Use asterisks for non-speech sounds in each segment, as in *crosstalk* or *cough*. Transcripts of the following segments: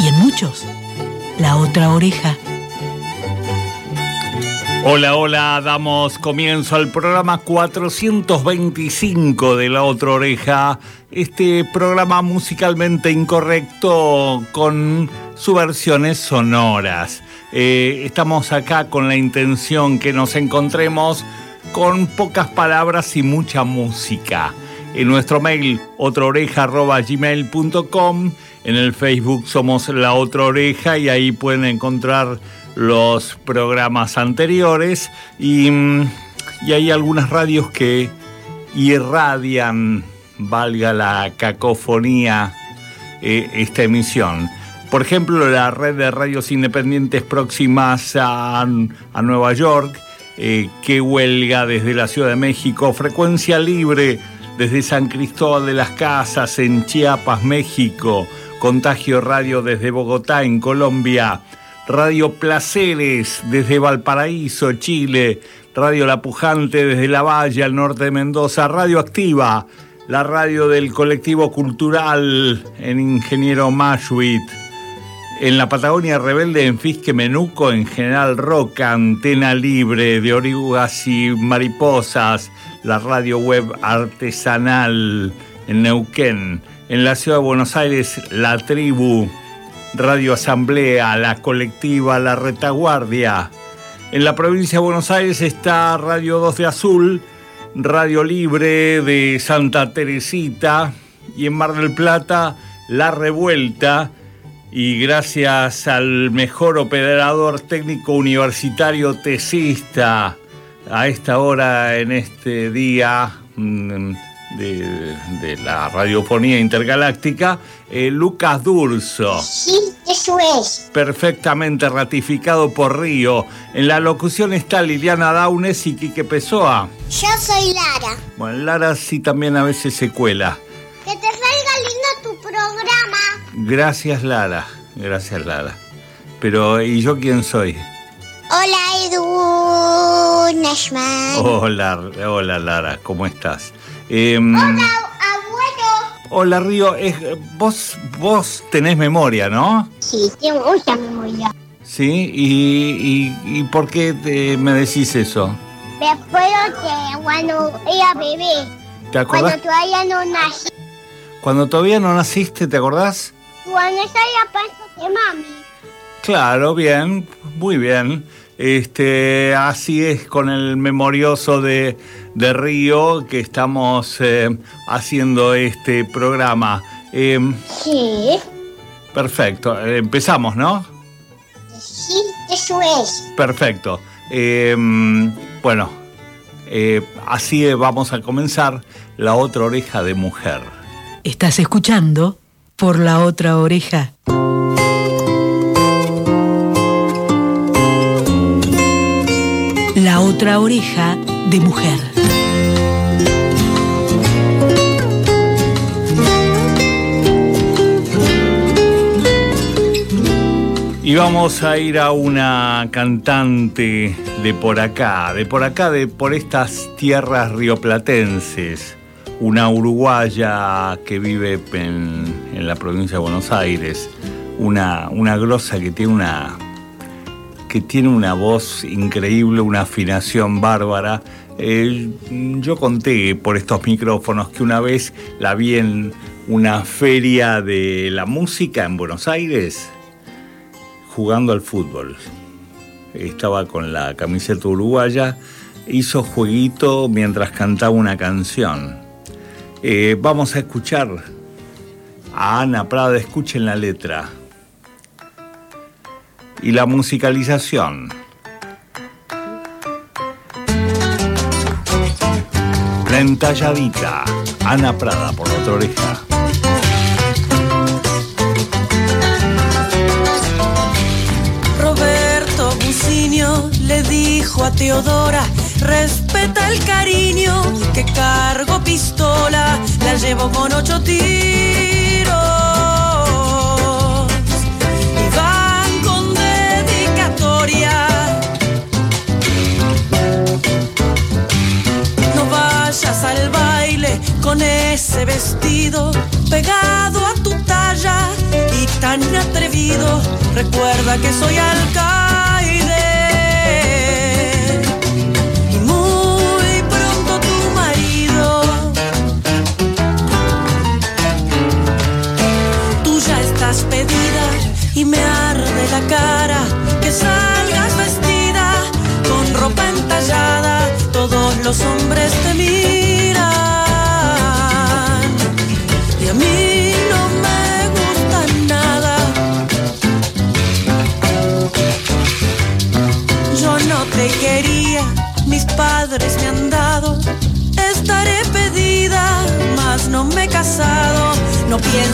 y en muchos la otra oreja. Hola, hola, damos comienzo al programa 425 de La Otra Oreja, este programa musicalmente incorrecto con subversiones sonoras. Eh, estamos acá con la intención que nos encontremos con pocas palabras y mucha música. En nuestro mail, otraoreja.gmail.com, en el Facebook somos La Otra Oreja y ahí pueden encontrar los programas anteriores y, y hay algunas radios que irradian, valga la cacofonía, eh, esta emisión. Por ejemplo, la red de radios independientes próximas a, a Nueva York, eh, que huelga desde la Ciudad de México, frecuencia libre desde San Cristóbal de las Casas en Chiapas, México, Contagio Radio desde Bogotá en Colombia, Radio Placeres desde Valparaíso, Chile, Radio La Pujante desde La Valle, al norte de Mendoza, Radio Activa, la radio del colectivo cultural en Ingeniero Mashuit, en la Patagonia Rebelde, en Fisque Menuco, en General Roca, Antena Libre de Orugas y Mariposas, la radio web artesanal en Neuquén, en la ciudad de Buenos Aires, La Tribu, Radio Asamblea, La Colectiva, La Retaguardia. En la provincia de Buenos Aires está Radio 2 de Azul, Radio Libre de Santa Teresita y en Mar del Plata, La Revuelta. Y gracias al mejor operador técnico universitario tesista a esta hora en este día mm, de, la radiofonía intergaláctica, eh, Lucas Durso. Sí, eso es. Perfectamente ratificado por Río. En la locución está Liliana Daunes y Quique Pessoa. Yo soy Lara. Bueno, Lara sí también a veces se cuela. Que te salga lindo tu programa. Gracias, Lara. Gracias, Lara. Pero, ¿y yo quién soy? Hola, Edu Nashman. Hola, hola, Lara. ¿Cómo estás? Em, Hola, abuelo. Hola Río, es, vos, vos tenés memoria, ¿no? Sí, tengo mucha memoria. Sí, ¿y, y, y por qué te- me decís eso? Me acuerdo que cuando era bebé, ¿Te acordás? cuando todavía no nací, Cuando todavía no naciste, ¿te acordás? cuando estaba en la panza de mami. Claro, bien, muy bien. Este, así es con el memorioso de, de Río que estamos eh, haciendo este programa. Em, Sí, perfecto, empezamos, ¿no? sí, eso es. Perfecto. Eh, bueno, eh, así vamos a comenzar la otra oreja de mujer. Estás escuchando por la otra oreja. La otra oreja de mujer. Y vamos a ir a una cantante de por acá, de por acá, de por estas tierras rioplatenses, una uruguaya que vive en, en la provincia de Buenos Aires, una, una grosa que tiene una, que tiene una voz increíble, una afinación bárbara. Eh, yo conté por estos micrófonos que una vez la vi en una feria de la música en Buenos Aires jugando al fútbol. Estaba con la camiseta uruguaya, hizo jueguito mientras cantaba una canción. Eh, vamos a escuchar a Ana Prada, escuchen la letra y la musicalización. La entalladita, Ana Prada por la otra oreja. Roberto Bucinio le dijo a Teodora, respeta el cariño que cargo pistola, la llevo con ocho al baile con ese vestido pegado a tu talla y tan atrevido. Recuerda que soy alcaide.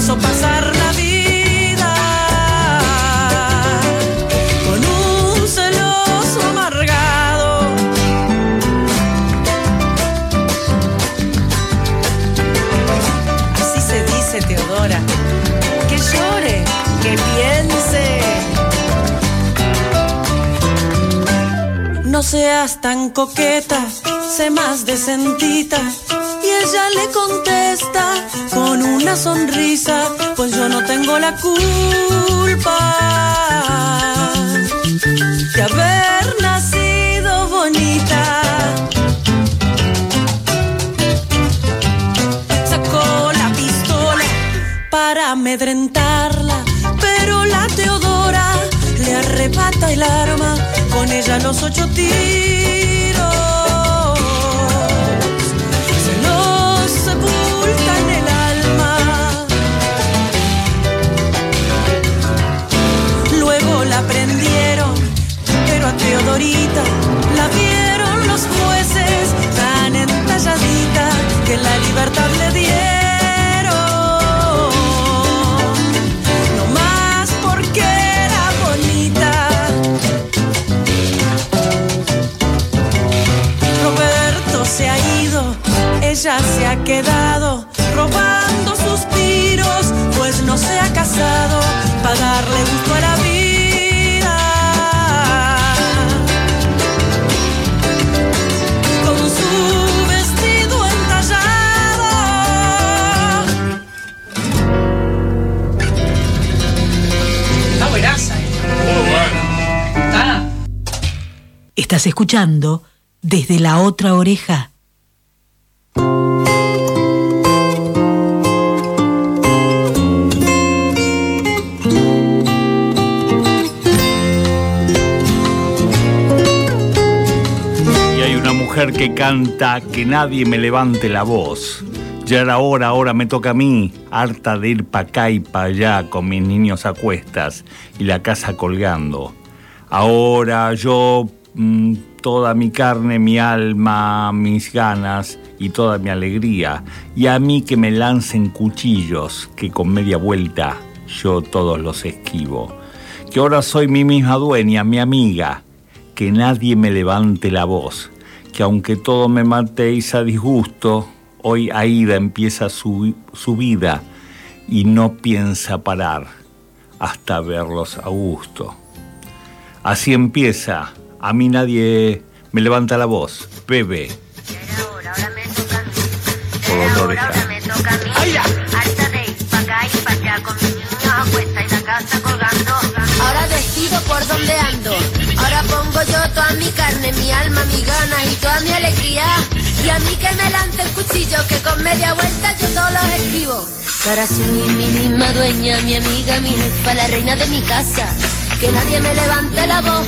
Pienso pasar la vida con un celoso amargado. Así se dice, Teodora. Que llore, que piense. No seas tan coqueta, sé más decentita. Ella le contesta con una sonrisa, pues yo no tengo la culpa de haber nacido bonita. sacó la pistola para amedrentarla, pero la Teodora le arrebata el arma, con ella los ocho tiros. Estás escuchando desde la otra oreja. Y hay una mujer que canta que nadie me levante la voz. Ya era hora, ahora me toca a mí, harta de ir pa' acá y pa' allá con mis niños a cuestas y la casa colgando. Ahora yo, mm, toda mi carne, mi alma, mis ganas y toda mi alegría, y a mí que me lancen cuchillos, que con media vuelta yo todos los esquivo. Que ahora soy mi misma dueña, mi amiga, que nadie me levante la voz, que aunque todo me matéis a disgusto, hoy Aida empieza su, su vida y no piensa parar hasta verlos a gusto. Así empieza, a mí nadie me levanta la voz, bebe. Por otra oreja. Ahora decido por dónde ando. Ahora pongo yo toda mi carne, mi alma, mi ganas y toda mi alegría. Y a mí que me lance el cuchillo, que con media vuelta yo todos los escribo. Ahora soy mi misma dueña, mi amiga, mi jefa, la reina de mi casa. Que nadie me levante la voz.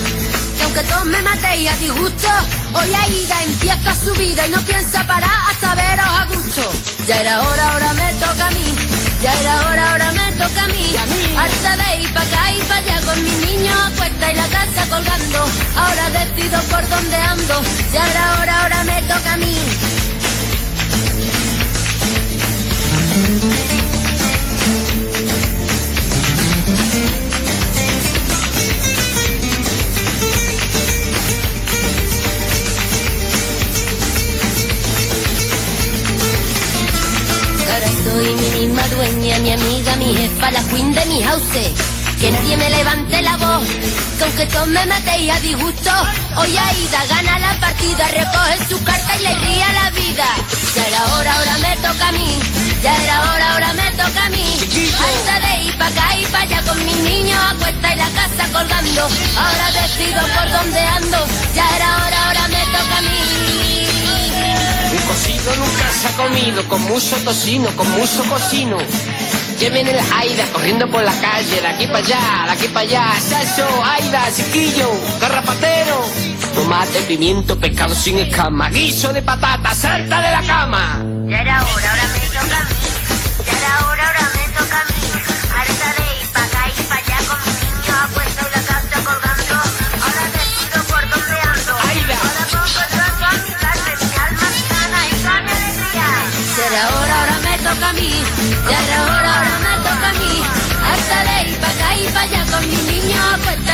Que aunque todos me matéis a disgusto, hoy Aida empieza su vida y no piensa parar hasta veros a gusto. Ya era hora, ahora me toca a mí. Ya era hora, ahora me toca a mí. Harta de ir pa' acá y pa' allá con mis niños a cuesta y la casa colgando. Ahora decido por dónde ando. Ya era hora, mi house. Que nadie me levante la voz, que aunque todos me matéis a disgusto, hoy Aida gana la partida, recoge su carta y le ría la vida. Ya era hora, ahora me toca a mí, ya era hora, ahora me toca a mí. Alta de ir pa' acá y pa' allá con mis niños a cuesta y la casa colgando. Ahora decido por dónde ando, ya era hora, ahora me toca a mí. Un cocido nunca se ha comido, con mucho tocino, con mucho cocino. Que viene el Aida corriendo por la calle, de aquí para allá, de aquí para allá. Sacho, Aida, chiquillo, garrapatero. Tomate, pimiento, pescado sin escama, guiso de patata, salta de la cama. Ya era hora, ahora me toca a mí. Ya era hora, ahora me toca a mí. Harta de ir pa' acá y pa' allá con mis niños a cuesta y la casa colgando. Ahora decido por dónde ando. Aida. Ahora pongo yo a mi carne, mi alma, mi gana y mi alegría. Ya era hora, ahora me toca a mí. Ya era hora,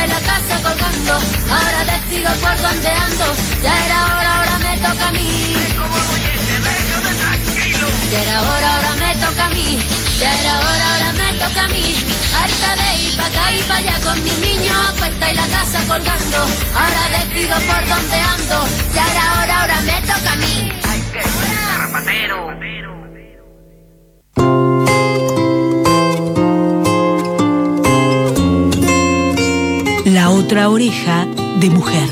la casa colgando. Ahora decido por dónde ando. Ya era hora, ahora me toca a mí. Ya era hora, ahora me toca a mí. Ya era hora, ahora me toca a mí. Harta de ir pa' acá y pa' allá con mis niños a cuesta y la casa colgando. Ahora decido por dónde ando. Ya era hora, ahora me toca a mí. La otra oreja de mujer.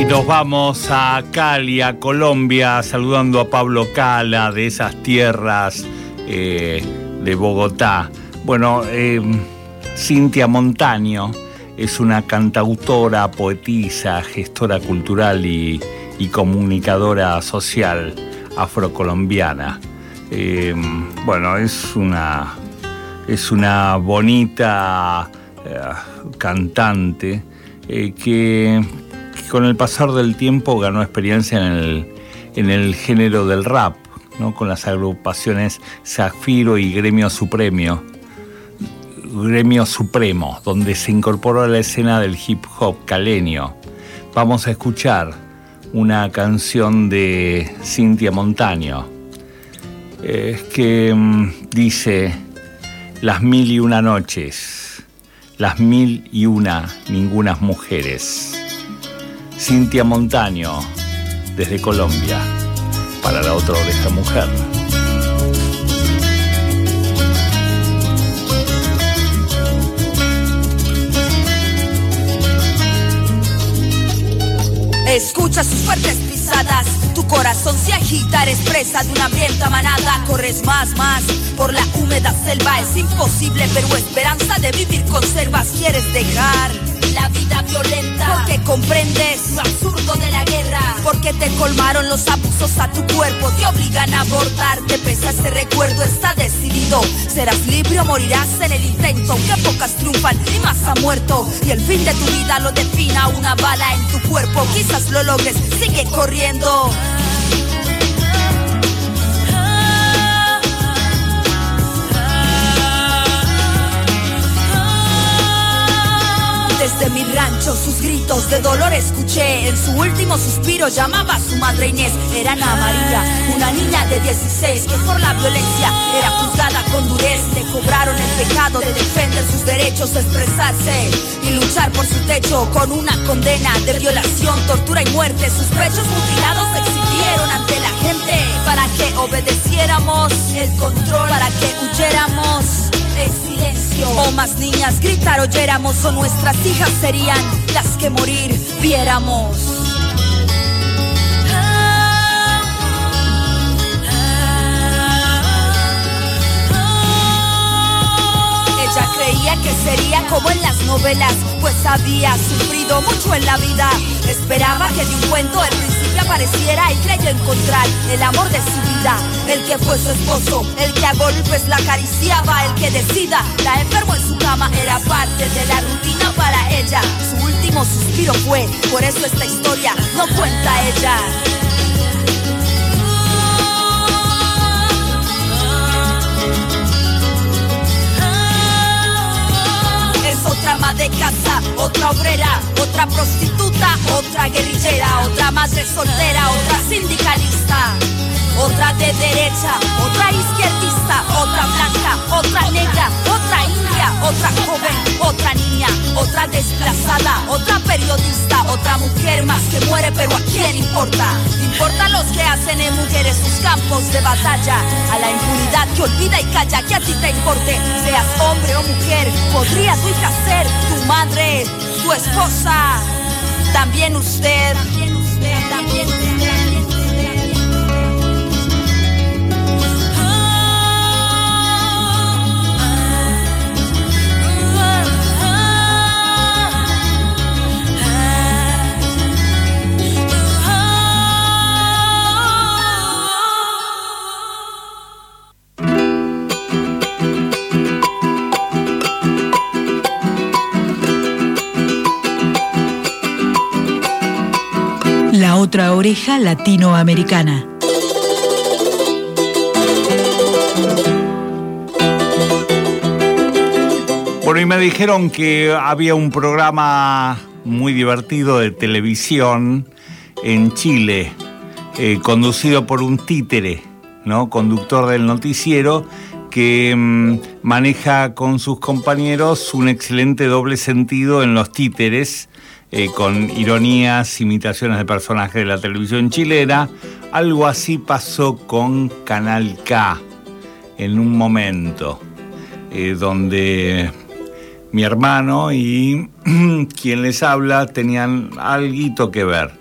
Y nos vamos a Cali, a Colombia, saludando a Pablo Cala de esas tierras eh, de Bogotá. Bueno, eh, Cintia Montaño es una cantautora, poetisa, gestora cultural y, comunicadora social afrocolombiana. Eh, bueno, es una, es una bonita eh, cantante eh, que, con el pasar del tiempo ganó experiencia en el, en el género del rap, ¿no? con las agrupaciones Zafiro y Gremio Supremo. Gremio Supremo, donde se incorporó a la escena del hip hop caleño. Vamos a escuchar una canción de Cintia Montaño, eh, que mm, dice Las mil y una noches, las mil y una ningunas mujeres. Cintia Montaño, desde Colombia, para la otra oreja mujer. Escucha sus fuertes tu corazón se agita, eres presa de una hambrienta manada, corres más, más por la húmeda selva, es imposible, pero esperanza de vivir conservas, quieres dejar la vida violenta, porque comprendes lo absurdo de la guerra, porque te colmaron los abusos a tu cuerpo, te obligan a abortar, te pesa ese recuerdo, está decidido, serás libre o morirás en el intento, aunque pocas triunfan y más ha muerto, y el fin de tu vida lo defina una bala en tu cuerpo, quizás lo logres, sigue corriendo. Desde mi rancho sus gritos de dolor escuché. En su último suspiro llamaba a su madre Inés. Era Ana María, una niña de 16 Que por la violencia era juzgada con durez. Le cobraron el pecado de defender sus derechos Expresarse y luchar por su techo Con una condena de violación, tortura y muerte. Sus pechos mutilados se exhibieron ante la gente Para que obedeciéramos el control Para que huyéramos O más niñas gritar oyéramos, o nuestras hijas serían las que morir viéramos. Ella creía que sería como en las novelas, pues había sufrido mucho en la vida. Esperaba que de un cuento el principio apareciera y creyó encontrar el amor de su vida. El que fue su esposo, el que a golpes la acariciaba, el que decida. La enfermó en su cama, era parte de la rutina para ella. Su último suspiro fue, por eso esta historia no cuenta ella. Ama de casa, otra obrera, otra prostituta, otra guerrillera, otra madre soltera, otra sindicalista. Otra de derecha, otra izquierdista, otra blanca, otra negra, otra india, otra joven, otra niña, otra desplazada, otra periodista, otra mujer más que muere, pero a quién importa? Importa los que hacen en mujeres sus campos de batalla, a la impunidad que olvida y calla, que a ti te importe, seas hombre o mujer, podría tu hija ser tu madre, tu esposa, también usted, también usted, también usted. Otra oreja latinoamericana. Bueno, y me dijeron que había un programa muy divertido de televisión en Chile, eh, conducido por un títere, ¿no? Conductor del noticiero, que mm, maneja con sus compañeros un excelente doble sentido en los títeres, eh, con ironías, imitaciones de personajes de la televisión chilena. Algo así pasó con Canal K en un momento, eh, donde mi hermano y *clears throat* quien les habla tenían algo que ver.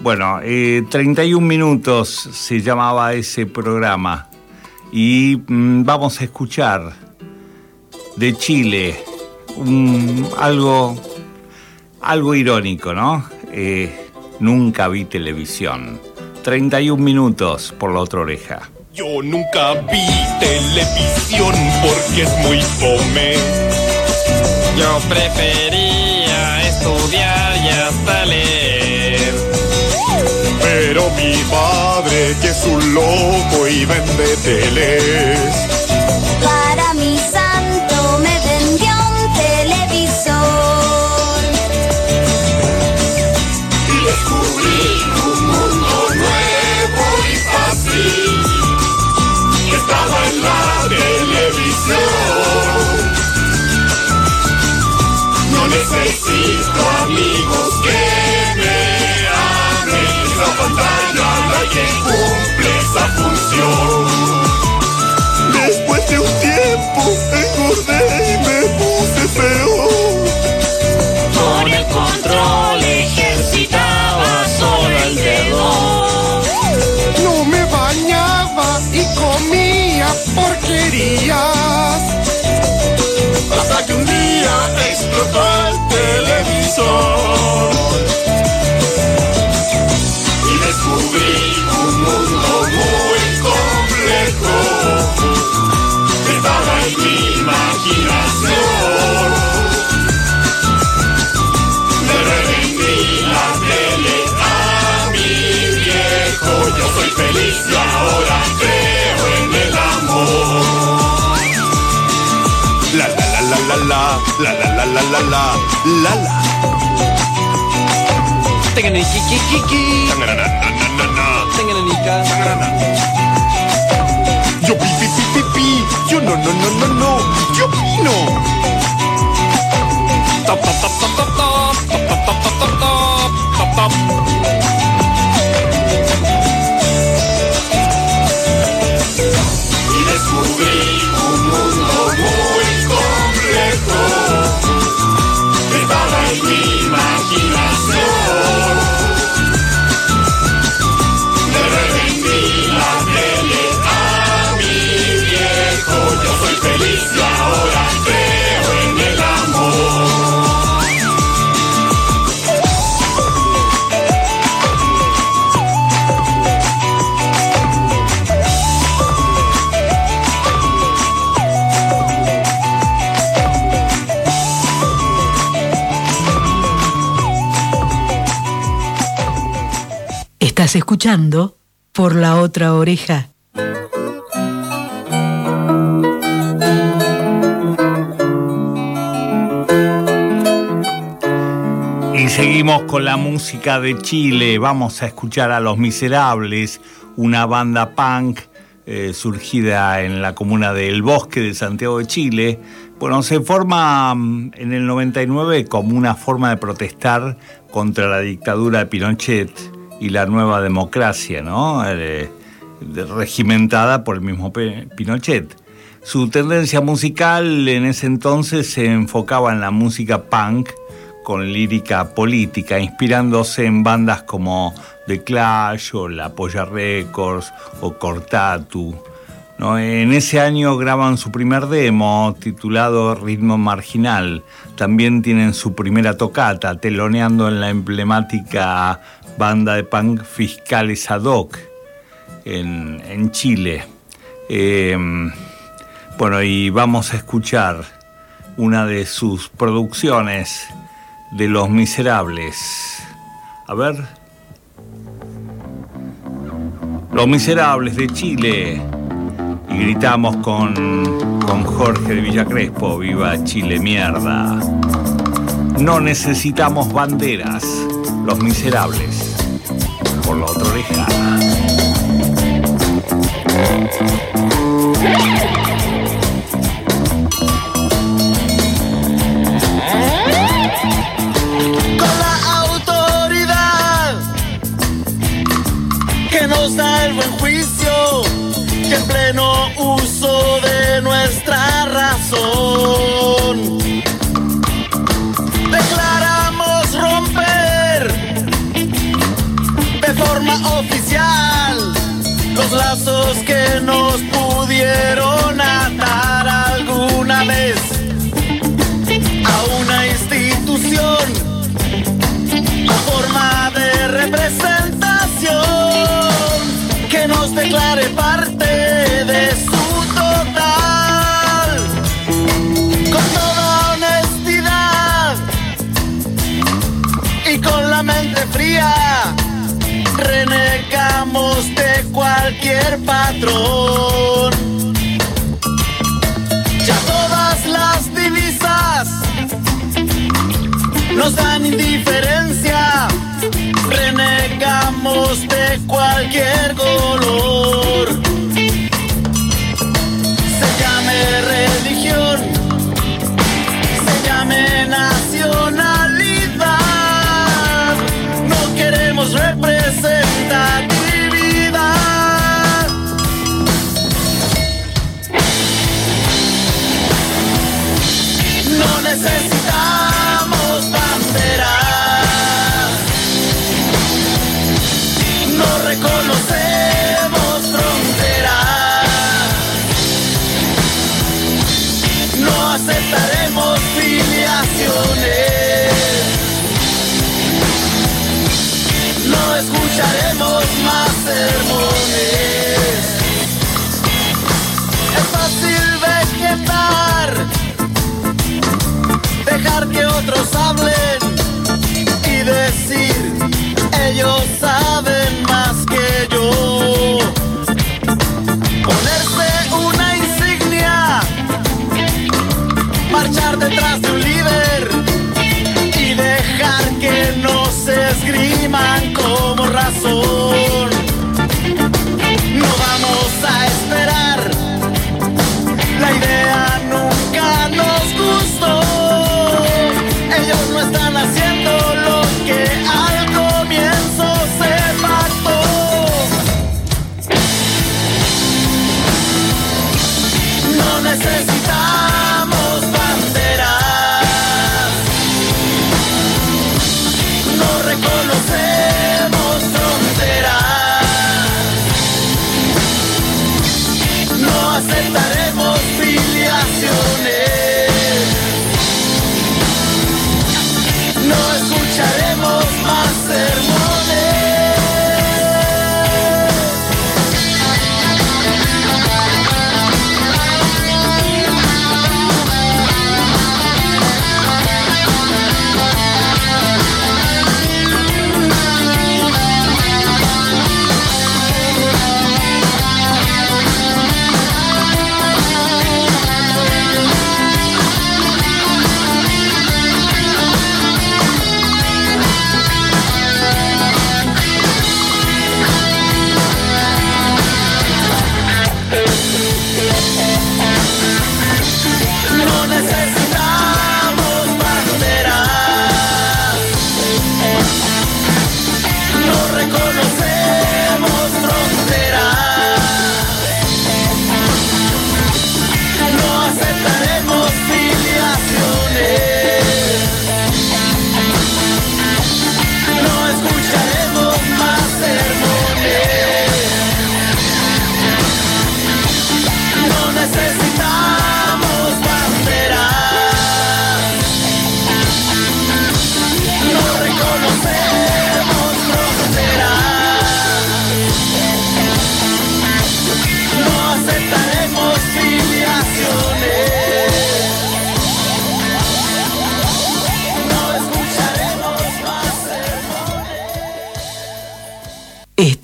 Bueno, eh, 31 minutos se llamaba ese programa y mm, vamos a escuchar de Chile algo, algo irónico, ¿no? Eh, nunca vi televisión. 31 minutos por la otra oreja. Yo nunca vi televisión porque es muy fome. Yo prefería estudiar y hasta leer. Pero mi padre, que es un loco y vende teles. Para mi necesito amigos que me amen. Esa pantalla la que cumple esa función. Explotó el televisor. Y descubrí un mundo muy complejo. que Estaba en mi la la la la la la la la la la la la. Tengan el kiki kiki. Tengan el nica. Yo pi pi pi pi pi. Yo no no no no no. Yo opino. Top top top top top top top top top top top top top. En mi imaginación. Le revendí la tele a mi viejo. Yo soy feliz y ahora Escuchando por la otra oreja. Y seguimos con la música de Chile. Vamos a escuchar a Los Miserables, una banda punk eh, surgida en la comuna de El Bosque de Santiago de Chile. Bueno, se forma mm, en el 99 como una forma de protestar contra la dictadura de Pinochet y la nueva democracia, ¿no? Eh, regimentada por el mismo Pinochet. Su tendencia musical en ese entonces se enfocaba en la música punk con lírica política, inspirándose en bandas como The Clash o La Polla Records o Cortatu. ¿no? En ese año graban su primer demo titulado Ritmo Marginal. También tienen su primera tocata, teloneando en la emblemática banda de punk Fiscales Ad Hoc en, en Chile. Eh, bueno, y vamos a escuchar una de sus producciones de Los Miserables. A ver. Los Miserables de Chile. Y gritamos con, con Jorge de Villacrespo, viva Chile mierda. No necesitamos banderas, Los Miserables. Por la otra oreja. con la autoridad que nos da el buen juicio y en pleno uso de nuestra razón. Nos pudieron atar alguna vez a una institución a forma de representación patrón ya todas las divisas nos dan indiferencia, renegamos de cualquier color. marchar detrás de un líder y dejar que nos esgriman con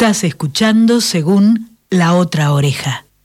Estás escuchando según la otra oreja.